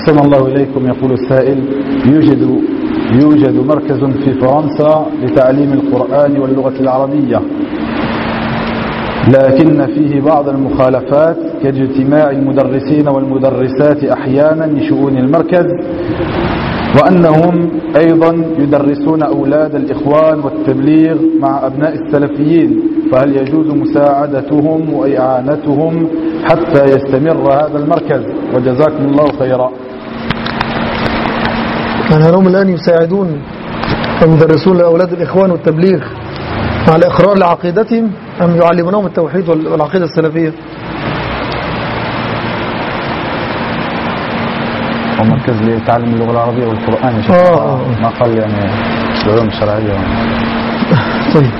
أحسن الله إليكم يقول السائل. يوجد يوجد مركز في فرنسا لتعليم القرآن واللغة العربية. لكن فيه بعض المخالفات كاجتماع المدرسين والمدرسات أحيانا لشؤون المركز وأنهم أيضا يدرسون أولاد الإخوان والتبليغ مع أبناء السلفيين. فهل يجوز مساعدتهم وإعانتهم حتى يستمر هذا المركز؟ وجزاكم الله خيرا. يعني هل هم الآن يساعدون المدرسون لأولاد الإخوان والتبليغ على إقرار لعقيدتهم أم يعلمونهم التوحيد والعقيدة السلفية؟ مركز لتعلم اللغة العربية والقرآن يا شيخ. آه، آه، آه. ما قال يعني العلوم الشرعية. طيب.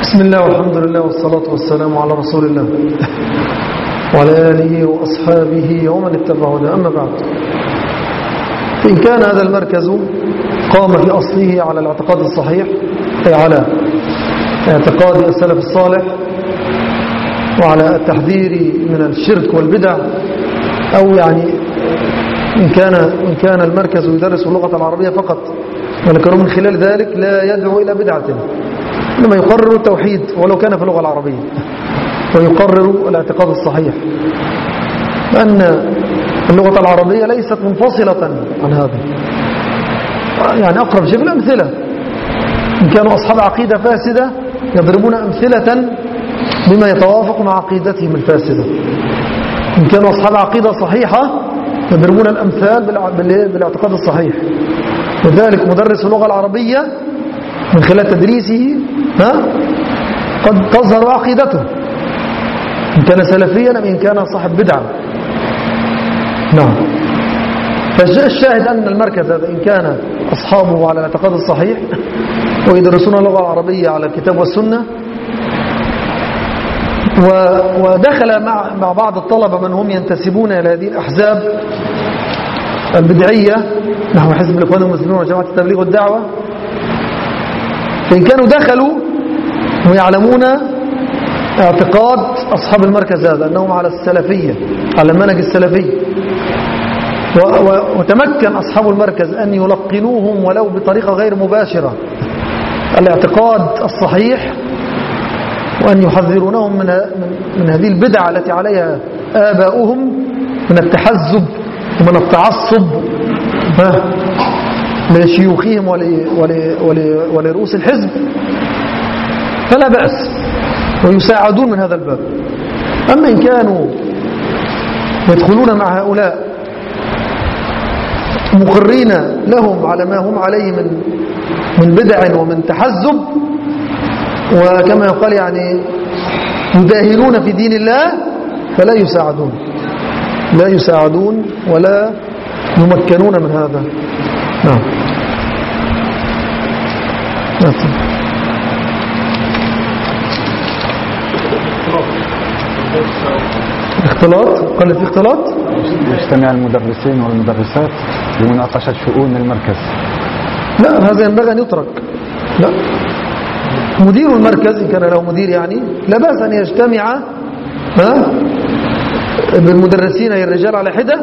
بسم الله والحمد لله والصلاة والسلام على رسول الله. وعلى آله وأصحابه ومن اتبعه هداه أما بعد فإن كان هذا المركز قام في أصله على الاعتقاد الصحيح أي على اعتقاد السلف الصالح وعلى التحذير من الشرك والبدع أو يعني إن كان, إن كان المركز يدرس اللغة العربية فقط ولكنه من خلال ذلك لا يدعو إلى بدعة إنما يقرر التوحيد ولو كان في اللغة العربية. ويقرر الاعتقاد الصحيح. لأن اللغة العربية ليست منفصلة عن هذا. يعني أقرب شيء بالأمثلة إن كانوا أصحاب عقيدة فاسدة يضربون أمثلة بما يتوافق مع عقيدتهم الفاسدة. إن كانوا أصحاب عقيدة صحيحة يضربون الأمثال بالاعتقاد الصحيح. لذلك مدرس اللغة العربية من خلال تدريسه ها؟ قد تظهر عقيدته. كان سلفيا أم إن كان صاحب بدعة؟ نعم. فالشاهد أن المركز إن كان أصحابه على الاعتقاد الصحيح ويدرسون اللغة العربية على الكتاب والسنة ودخل مع مع بعض الطلبة من هم ينتسبون إلى هذه الأحزاب البدعية. نحو حزب الإخوان المسلمين وجماعة التبليغ والدعوة. فإن كانوا دخلوا ويعلمون اعتقاد أصحاب المركز هذا أنهم على السلفية على المنهج السلفي. وتمكن أصحاب المركز أن يلقنوهم ولو بطريقة غير مباشرة. الاعتقاد الصحيح وأن يحذرونهم من, من, هذه البدعة التي عليها آباؤهم من التحزب ومن التعصب لشيوخهم ول- ول- ول- ولرؤوس الحزب. فلا بأس. ويساعدون من هذا الباب. أما إن كانوا يدخلون مع هؤلاء مقرين لهم على ما هم عليه من من بدع ومن تحزب وكما يقال يعني يداهنون في دين الله فلا يساعدون. لا يساعدون ولا يمكنون من هذا. نعم. نعم. اختلاط؟ في اختلاط؟ يجتمع المدرسين والمدرسات لمناقشة شؤون المركز. لا هذا ينبغي أن يترك. لا. مدير المركز إن كان له مدير يعني لا بأس أن يجتمع ها بالمدرسين الرجال على حدة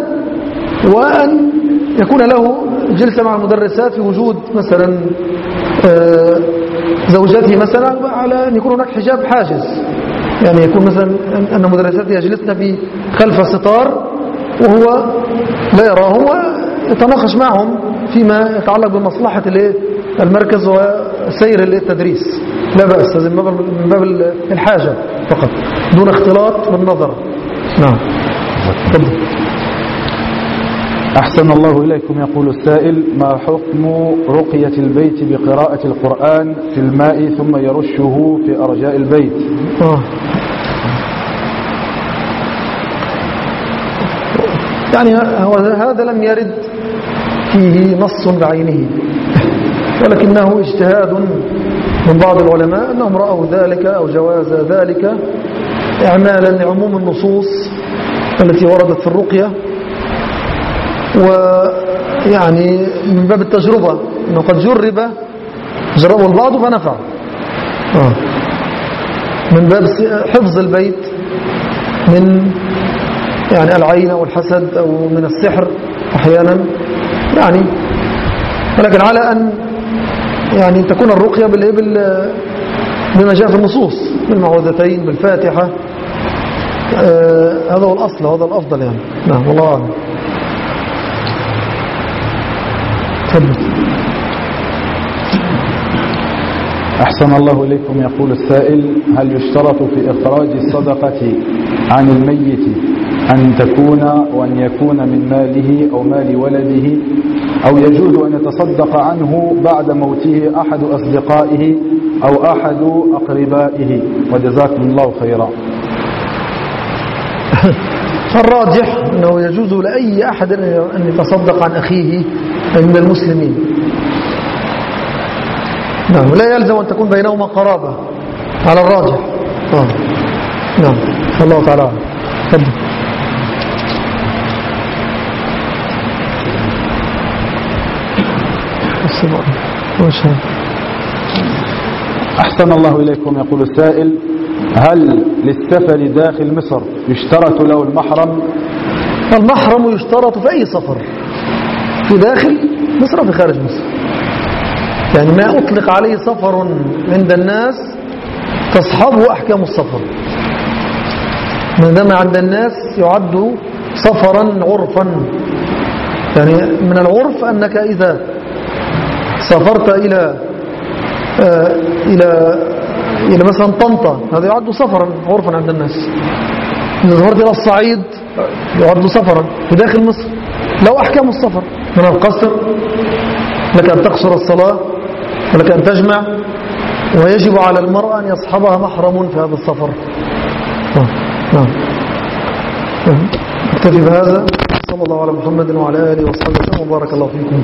وأن يكون له جلسة مع المدرسات في وجود مثلا آه، زوجته مثلا على أن يكون هناك حجاب حاجز. يعني يكون مثلا أن- مدرسات يجلسن في خلف ستار وهو لا يراهم ويتناقش معهم فيما يتعلق بمصلحة؟ المركز وسير؟ التدريس لا بأس هذا من باب الحاجة فقط دون اختلاط بالنظر نعم تفضل أحسن الله إليكم يقول السائل ما حكم رقية البيت بقراءة القرآن في الماء ثم يرشه في أرجاء البيت. يعني هذا لم يرد فيه نص بعينه ولكنه اجتهاد من بعض العلماء أنهم رأوا ذلك أو جواز ذلك إعمالا لعموم النصوص التي وردت في الرقية ويعني من باب التجربة أنه قد جرب جربه البعض فنفع. آه. من باب حفظ البيت من يعني العين أو الحسد أو من السحر أحيانا يعني ولكن على أن يعني تكون الرقية بالإبل بما جاء في النصوص بالمعوذتين بالفاتحة آه هذا هو الأصل هذا الأفضل يعني. نعم والله أعلم. تفضل. أحسن الله إليكم يقول السائل هل يشترط في إخراج الصدقة عن الميت أن تكون وأن يكون من ماله أو مال ولده؟ أو يجوز أن يتصدق عنه بعد موته أحد أصدقائه أو أحد أقربائه؟ وجزاكم الله خيرا. الراجح أنه يجوز لأي أحد أن يتصدق عن أخيه من المسلمين. نعم لا يلزم أن تكون بينهما قرابة على الراجح. آه. نعم. الله تعالى تفضل. أحسن الله إليكم يقول السائل. هل للسفر داخل مصر يشترط له المحرم؟ المحرم يشترط في أي سفر. في داخل مصر وفي خارج مصر. يعني ما أطلق عليه سفر عند الناس تصحبه أحكام السفر. ما دام عند الناس يعد سفرا عرفا. يعني من العرف أنك إذا سافرت إلى آه إلى إلى مثلا طنطا هذا يعد سفرا عرفا عند الناس. إذا ظهرت إلى الصعيد يعد سفرا في داخل مصر. لو أحكام السفر من القصر لك أن تقصر الصلاة ولك أن تجمع ويجب على المرأة أن يصحبها محرم في هذا السفر نعم اكتفي بهذا صلى الله على محمد وعلى آله وصحبه وسلم وبارك الله فيكم